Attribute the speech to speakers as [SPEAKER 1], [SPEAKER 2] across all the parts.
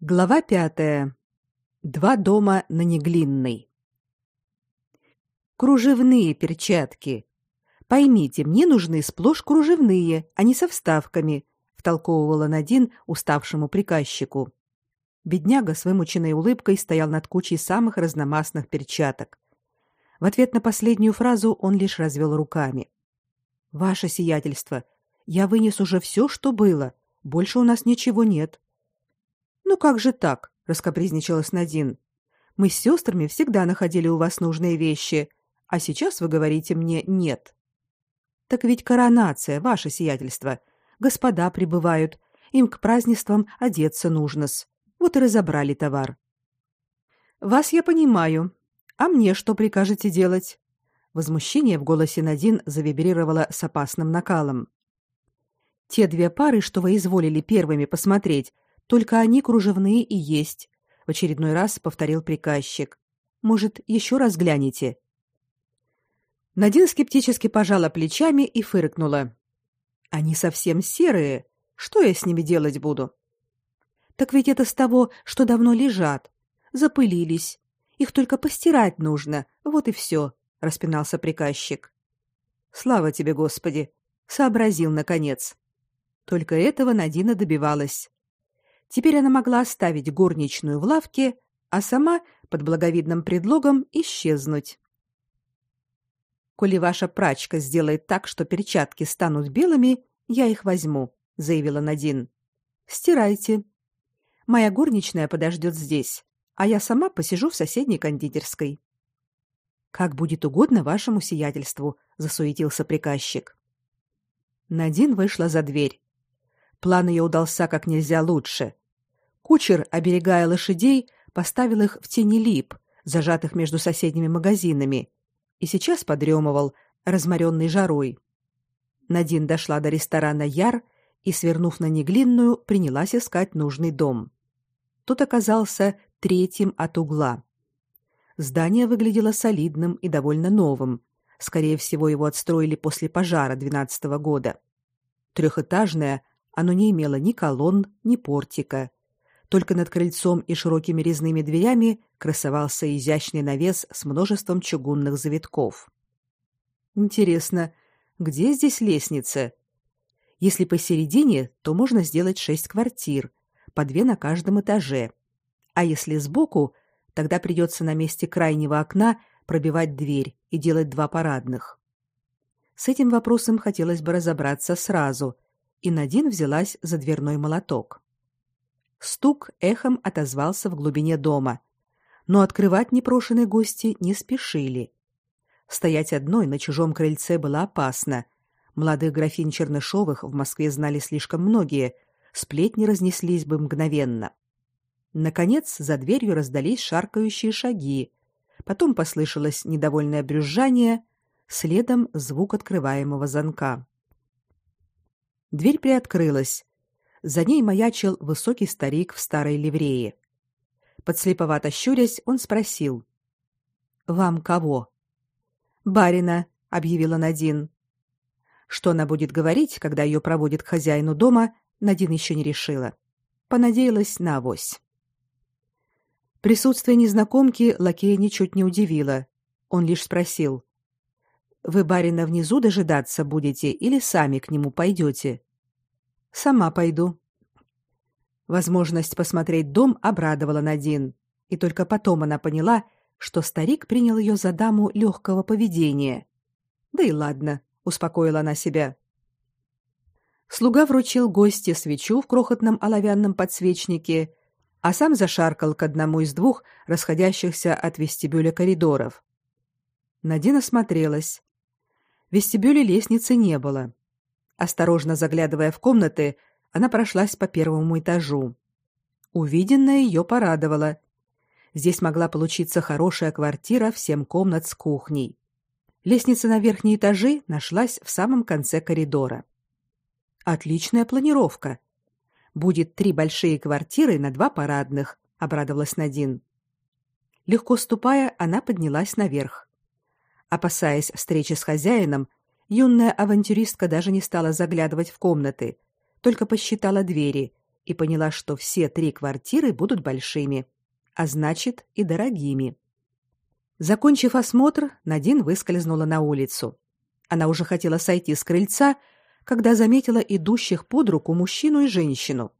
[SPEAKER 1] Глава пятая. Два дома на Неглинной. Кружевные перчатки. Поймите, мне нужны сплошь кружевные, а не со вставками, втолковывала Надин уставшему приказчику. Бедняга с вымученной улыбкой стоял над кучей самых разномастных перчаток. В ответ на последнюю фразу он лишь развел руками. Ваше сиятельство, я вынес уже все, что было. Больше у нас ничего нет. Ну как же так? раскопризничалась Надин. Мы с сестрами всегда находили у вас нужные вещи, а сейчас вы говорите мне нет. Так ведь коронация, ваше сиятельство. Господа прибывают, им к празднествам одеться нужно-с. Вот и разобрали товар. Вас я понимаю. А мне что прикажете делать? Возмущение в голосе Надин завибрировало с опасным накалом. Те две пары, что вы изволили первыми посмотреть, только они кружевные и есть, в очередной раз повторил приказчик. Может, еще раз глянете? Надин скептически пожала плечами и фыркнула. Они совсем серые. Что я с ними делать буду? Так ведь это с того, что давно лежат, запылились. Их только постирать нужно. Вот и все, распинался приказчик. Слава тебе, Господи, сообразил наконец. Только этого Надина добивалась. Теперь она могла оставить горничную в лавке, а сама под благовидным предлогом исчезнуть. Коли ваша прачка сделает так, что перчатки станут белыми, я их возьму, заявила Надин. Стирайте. Моя горничная подождет здесь, а я сама посижу в соседней кондитерской. Как будет угодно вашему сиятельству, засуетился приказчик. Надин вышла за дверь. План ее удался как нельзя лучше. Кучер, оберегая лошадей, поставил их в тени лип, зажатых между соседними магазинами, и сейчас подремывал, разморенный жарой. Надин дошла до ресторана Яр и, свернув на Неглинную, принялась искать нужный дом. Тот оказался третьим от угла. Здание выглядело солидным и довольно новым. Скорее всего, его отстроили после пожара двенадцатого года. Трехэтажное, оно не имело ни колонн, ни портика. Только над крыльцом и широкими резными дверями красовался изящный навес с множеством чугунных завитков. Интересно, где здесь лестница? Если посередине, то можно сделать шесть квартир, по две на каждом этаже. А если сбоку, тогда придется на месте крайнего окна пробивать дверь и делать два парадных. С этим вопросом хотелось бы разобраться сразу, и Надин взялась за дверной молоток. Стук эхом отозвался в глубине дома, но открывать непрошеные гости не спешили. Стоять одной на чужом крыльце было опасно. Молодых графинь Чернышовых в Москве знали слишком многие, сплетни разнеслись бы мгновенно. Наконец, за дверью раздались шаркающие шаги. Потом послышалось недовольное брюзжание, следом звук открываемого замка. Дверь приоткрылась. За ней маячил высокий старик в старой ливрее. Подслеповато щурясь, он спросил: "Вам кого?" "Барина", объявила Надин. Что она будет говорить, когда ее проводят к хозяину дома, Надин еще не решила. Понадеялась на авось. Присутствие незнакомки лакея ничуть не удивило. Он лишь спросил: "Вы барина внизу дожидаться будете или сами к нему пойдете?» Сама пойду. Возможность посмотреть дом обрадовала Надин, и только потом она поняла, что старик принял ее за даму легкого поведения. Да и ладно, успокоила она себя. Слуга вручил гости свечу в крохотном оловянном подсвечнике, а сам зашаркал к одному из двух расходящихся от вестибюля коридоров. Надина смотрелась. В вестибюле лестницы не было. Осторожно заглядывая в комнаты, она прошлась по первому этажу. Увиденное ее порадовало. Здесь могла получиться хорошая квартира в семь комнат с кухней. Лестница на верхние этажи нашлась в самом конце коридора. Отличная планировка. Будет три большие квартиры на два парадных, обрадовалась Надин. Легко ступая, она поднялась наверх. Опасаясь встречи с хозяином, юная авантюристка даже не стала заглядывать в комнаты, только посчитала двери и поняла, что все три квартиры будут большими, а значит и дорогими. Закончив осмотр, Надин выскользнула на улицу. Она уже хотела сойти с крыльца, когда заметила идущих под руку мужчину и женщину.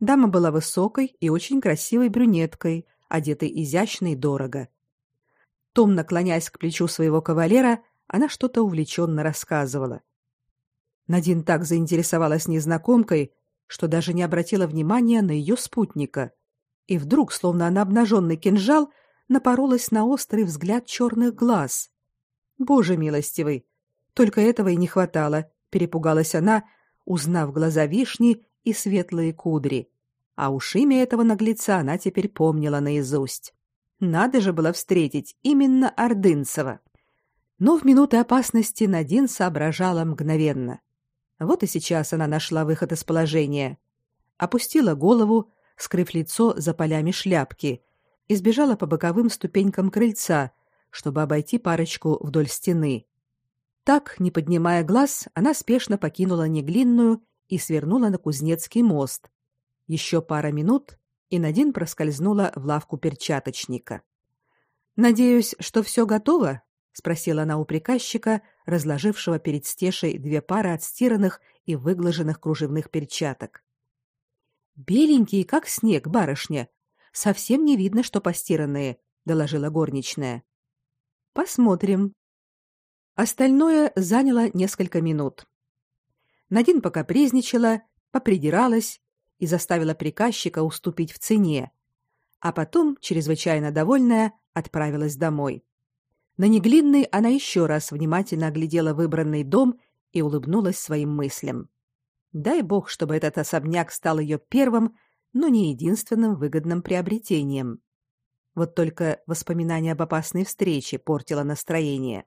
[SPEAKER 1] Дама была высокой и очень красивой брюнеткой, одетой изящно и дорого. Том, наклоняясь к плечу своего кавалера, она что-то увлеченно рассказывала. Надин так заинтересовалась незнакомкой, что даже не обратила внимания на ее спутника. И вдруг, словно на обнаженный кинжал, напоролась на острый взгляд черных глаз. Боже милостивый, только этого и не хватало, перепугалась она, узнав глаза вишни и светлые кудри. А уж имя этого наглеца она теперь помнила наизусть. Надо же было встретить именно Ордынцева. Но в минуты опасности Надин соображала мгновенно. Вот и сейчас она нашла выход из положения. Опустила голову, скрыв лицо за полями шляпки, и сбежала по боковым ступенькам крыльца, чтобы обойти парочку вдоль стены. Так, не поднимая глаз, она спешно покинула Неглинную и свернула на Кузнецкий мост. Еще пара минут, и Надин проскользнула в лавку перчаточника. Надеюсь, что все готово, спросила она у приказчика, разложившего перед стешей две пары отстиранных и выглаженных кружевных перчаток. Беленькие, как снег, барышня. Совсем не видно, что постиранные, доложила горничная. Посмотрим. Остальное заняло несколько минут. Надин пока призничала, попридиралась и заставила приказчика уступить в цене, а потом, чрезвычайно довольная, отправилась домой. На Неглинной она еще раз внимательно оглядела выбранный дом и улыбнулась своим мыслям. Дай бог, чтобы этот особняк стал ее первым, но не единственным выгодным приобретением. Вот только воспоминание об опасной встрече портило настроение.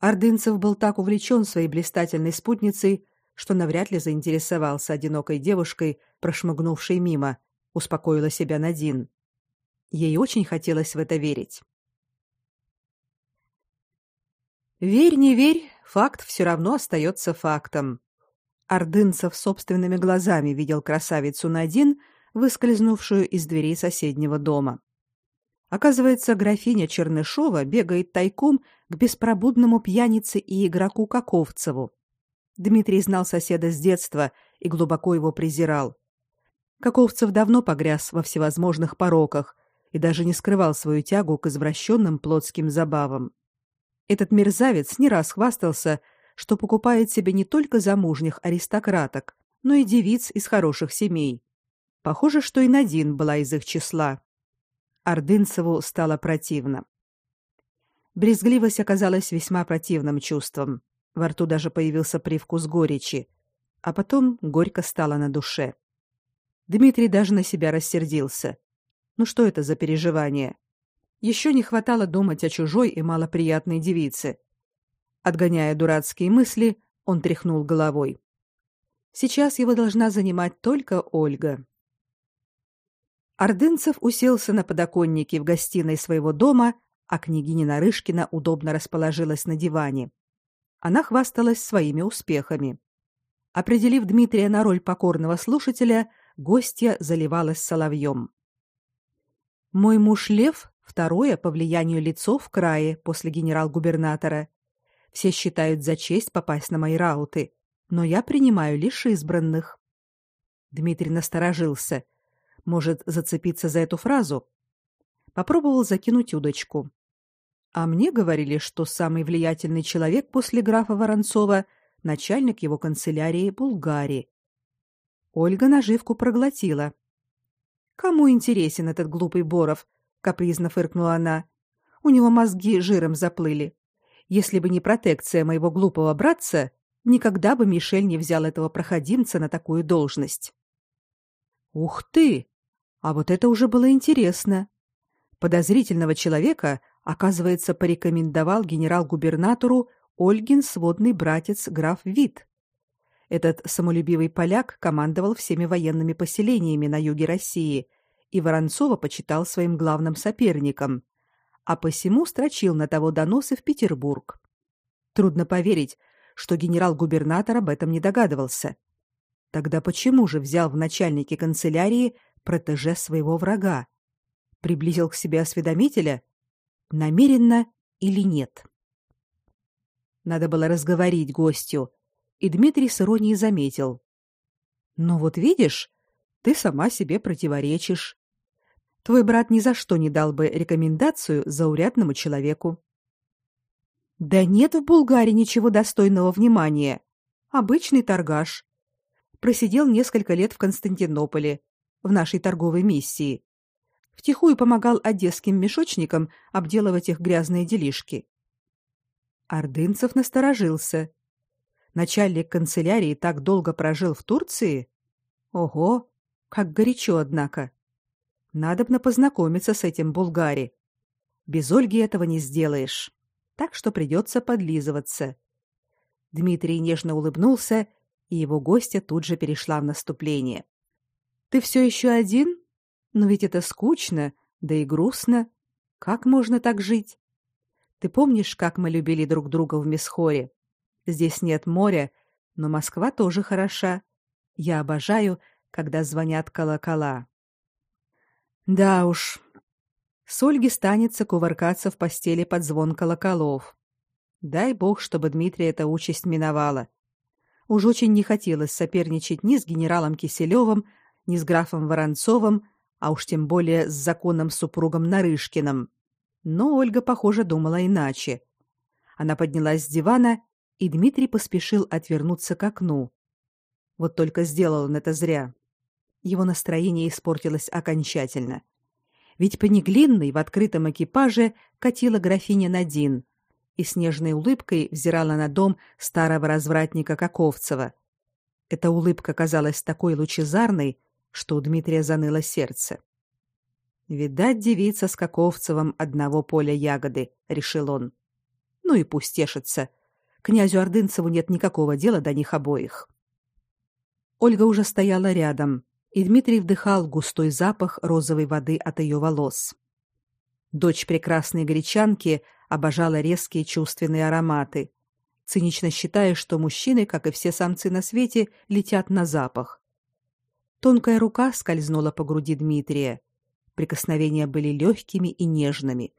[SPEAKER 1] Ордынцев был так увлечен своей блистательной спутницей, что навряд ли заинтересовался одинокой девушкой, прошмыгнувшей мимо, успокоила себя Надин. Ей очень хотелось в это верить. Верь, не верь, факт все равно остается фактом. Ордынцев собственными глазами видел красавицу Надин, выскользнувшую из дверей соседнего дома. Оказывается, графиня Чернышова бегает тайком к беспробудному пьянице и игроку Каковцеву. Дмитрий знал соседа с детства и глубоко его презирал. Каковцев давно погряз во всевозможных пороках и даже не скрывал свою тягу к извращенным плотским забавам. Этот мерзавец не раз хвастался, что покупает себе не только замужних аристократок, но и девиц из хороших семей. Похоже, что и Надин была из их числа. Ордынцеву стало противно. Брезгливость оказалась весьма противным чувством. Во рту даже появился привкус горечи, а потом горько стало на душе. Дмитрий даже на себя рассердился. Ну что это за переживание? Еще не хватало думать о чужой и малоприятной девице. Отгоняя дурацкие мысли, он тряхнул головой. Сейчас его должна занимать только Ольга. Ордынцев уселся на подоконнике в гостиной своего дома, а княгиня Нарышкина удобно расположилась на диване. Она хвасталась своими успехами. Определив Дмитрия на роль покорного слушателя, гостья заливалась соловьем. Мой муж Лев Второе по влиянию лицо в крае после генерал-губернатора. Все считают за честь попасть на мои рауты, но я принимаю лишь избранных. Дмитрий насторожился. Может, зацепиться за эту фразу? Попробовал закинуть удочку. А мне говорили, что самый влиятельный человек после графа Воронцова начальник его канцелярии Булгарии. Ольга наживку проглотила. Кому интересен этот глупый Боров? Капризно фыркнула она. У него мозги жиром заплыли. Если бы не протекция моего глупого братца, никогда бы Мишель не взял этого проходимца на такую должность. Ух ты! А вот это уже было интересно. Подозрительного человека, оказывается, порекомендовал генерал-губернатору Ольгин сводный братец граф Вит. Этот самолюбивый поляк командовал всеми военными поселениями на юге России и Воронцова почитал своим главным соперником, а посему строчил на того доносы в Петербург. Трудно поверить, что генерал-губернатор об этом не догадывался. Тогда почему же взял в начальнике канцелярии протеже своего врага? Приблизил к себе осведомителя? Намеренно или нет? Надо было разговорить гостю, и Дмитрий с иронией заметил. «Ну вот видишь, ты сама себе противоречишь. Твой брат ни за что не дал бы рекомендацию заурядному человеку. Да нет в Булгарии ничего достойного внимания. Обычный торгаш. Просидел несколько лет в Константинополе, в нашей торговой миссии. Втихую помогал одесским мешочникам обделывать их грязные делишки. Ордынцев насторожился. Начальник канцелярии так долго прожил в Турции? Ого, как горячо, однако. Надобно познакомиться с этим булгари. Без Ольги этого не сделаешь. Так что придется подлизываться. Дмитрий нежно улыбнулся, и его гостья тут же перешла в наступление. Ты все еще один? Но ведь это скучно, да и грустно. Как можно так жить? Ты помнишь, как мы любили друг друга в Месхоре? Здесь нет моря, но Москва тоже хороша. Я обожаю, когда звонят колокола. Да уж. С Ольги станется кувыркаться в постели под звон колоколов. Дай бог, чтобы Дмитрия эта участь миновала. Уж очень не хотелось соперничать ни с генералом Киселевым, ни с графом Воронцовым, а уж тем более с законным супругом Нарышкиным. Но Ольга, похоже, думала иначе. Она поднялась с дивана, и Дмитрий поспешил отвернуться к окну. Вот только сделал он это зря его настроение испортилось окончательно. Ведь по Неглинной в открытом экипаже катила графиня Надин и с нежной улыбкой взирала на дом старого развратника Каковцева. Эта улыбка казалась такой лучезарной, что у Дмитрия заныло сердце. «Видать, девица с Каковцевым одного поля ягоды», — решил он. «Ну и пусть тешится. Князю Ордынцеву нет никакого дела до них обоих». Ольга уже стояла рядом, и Дмитрий вдыхал густой запах розовой воды от ее волос. Дочь прекрасной гречанки обожала резкие чувственные ароматы, цинично считая, что мужчины, как и все самцы на свете, летят на запах. Тонкая рука скользнула по груди Дмитрия. Прикосновения были легкими и нежными.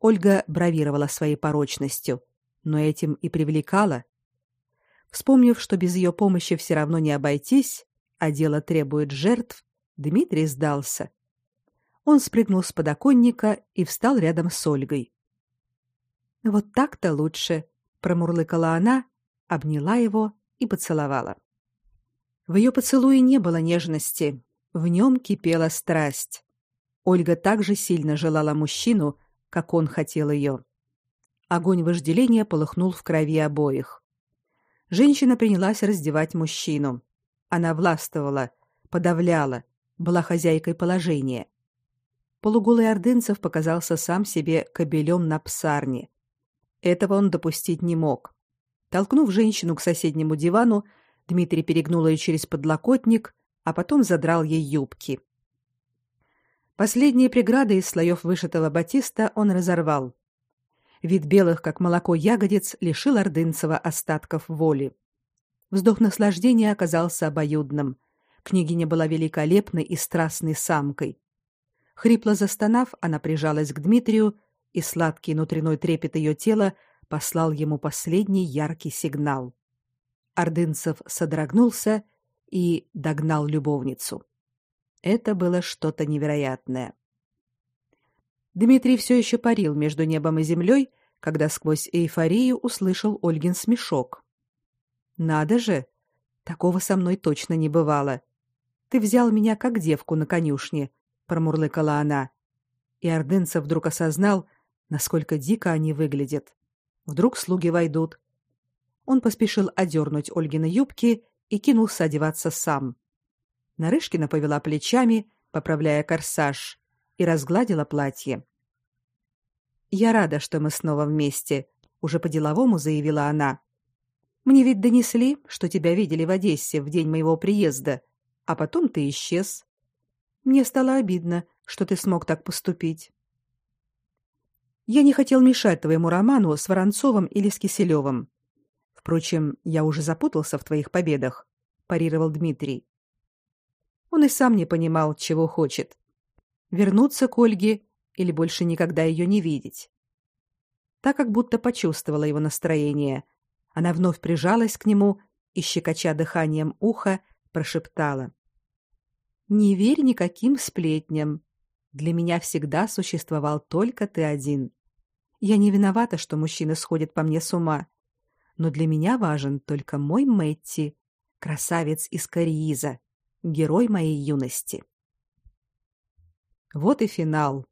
[SPEAKER 1] Ольга бравировала своей порочностью, но этим и привлекала. Вспомнив, что без ее помощи все равно не обойтись, а дело требует жертв, Дмитрий сдался. Он спрыгнул с подоконника и встал рядом с Ольгой. Вот так-то лучше, промурлыкала она, обняла его и поцеловала. В ее поцелуе не было нежности, в нем кипела страсть. Ольга также сильно желала мужчину, как он хотел ее. Огонь вожделения полыхнул в крови обоих. Женщина принялась раздевать мужчину. Она властвовала, подавляла, была хозяйкой положения. Полуголый ордынцев показался сам себе кобелем на псарне. Этого он допустить не мог. Толкнув женщину к соседнему дивану, Дмитрий перегнул ее через подлокотник, а потом задрал ей юбки. Последние преграды из слоев вышитого батиста он разорвал. Вид белых, как молоко ягодиц, лишил Ордынцева остатков воли. Вздох наслаждения оказался обоюдным. Княгиня была великолепной и страстной самкой. Хрипло застонав, она прижалась к Дмитрию, и сладкий внутренний трепет ее тела послал ему последний яркий сигнал. Ордынцев содрогнулся и догнал любовницу. Это было что-то невероятное. Дмитрий все еще парил между небом и землей, когда сквозь эйфорию услышал Ольгин смешок. Надо же, такого со мной точно не бывало. Ты взял меня как девку на конюшне, промурлыкала она. И Ордынцев вдруг осознал, насколько дико они выглядят. Вдруг слуги войдут. Он поспешил одернуть Ольгины юбки и кинулся одеваться сам. Нарышкина повела плечами, поправляя корсаж, и разгладила платье. Я рада, что мы снова вместе, уже по-деловому заявила она. Мне ведь донесли, что тебя видели в Одессе в день моего приезда, а потом ты исчез. Мне стало обидно, что ты смог так поступить. Я не хотел мешать твоему роману с Воронцовым или с Киселевым. Впрочем, я уже запутался в твоих победах. парировал Дмитрий. Он и сам не понимал, чего хочет. Вернуться к Ольге или больше никогда ее не видеть. Так как будто почувствовала его настроение, она вновь прижалась к нему и щекоча дыханием уха прошептала: "Не верь никаким сплетням. Для меня всегда существовал только ты один. Я не виновата, что мужчины сходят по мне с ума, но для меня важен только мой Мэтти, красавец из Карииза, герой моей юности". Вот и финал.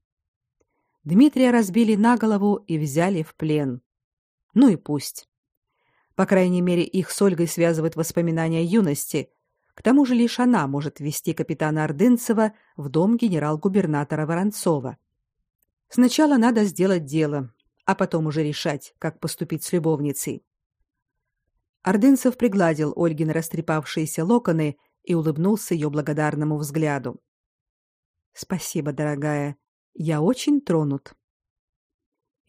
[SPEAKER 1] Дмитрия разбили на голову и взяли в плен. Ну и пусть. По крайней мере, их с Ольгой связывают воспоминания юности. К тому же лишь она может ввести капитана Ордынцева в дом генерал-губернатора Воронцова. Сначала надо сделать дело, а потом уже решать, как поступить с любовницей. Ордынцев пригладил Ольгины растрепавшиеся локоны и улыбнулся ее благодарному взгляду. Спасибо, дорогая. Я очень тронут.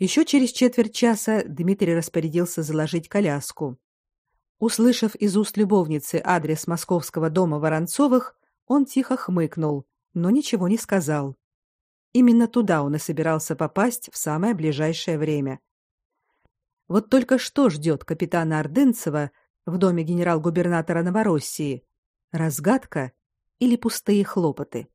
[SPEAKER 1] Еще через четверть часа Дмитрий распорядился заложить коляску. Услышав из уст любовницы адрес московского дома Воронцовых, он тихо хмыкнул, но ничего не сказал. Именно туда он и собирался попасть в самое ближайшее время. Вот только что ждет капитана Ордынцева в доме генерал-губернатора Новороссии? Разгадка или пустые хлопоты?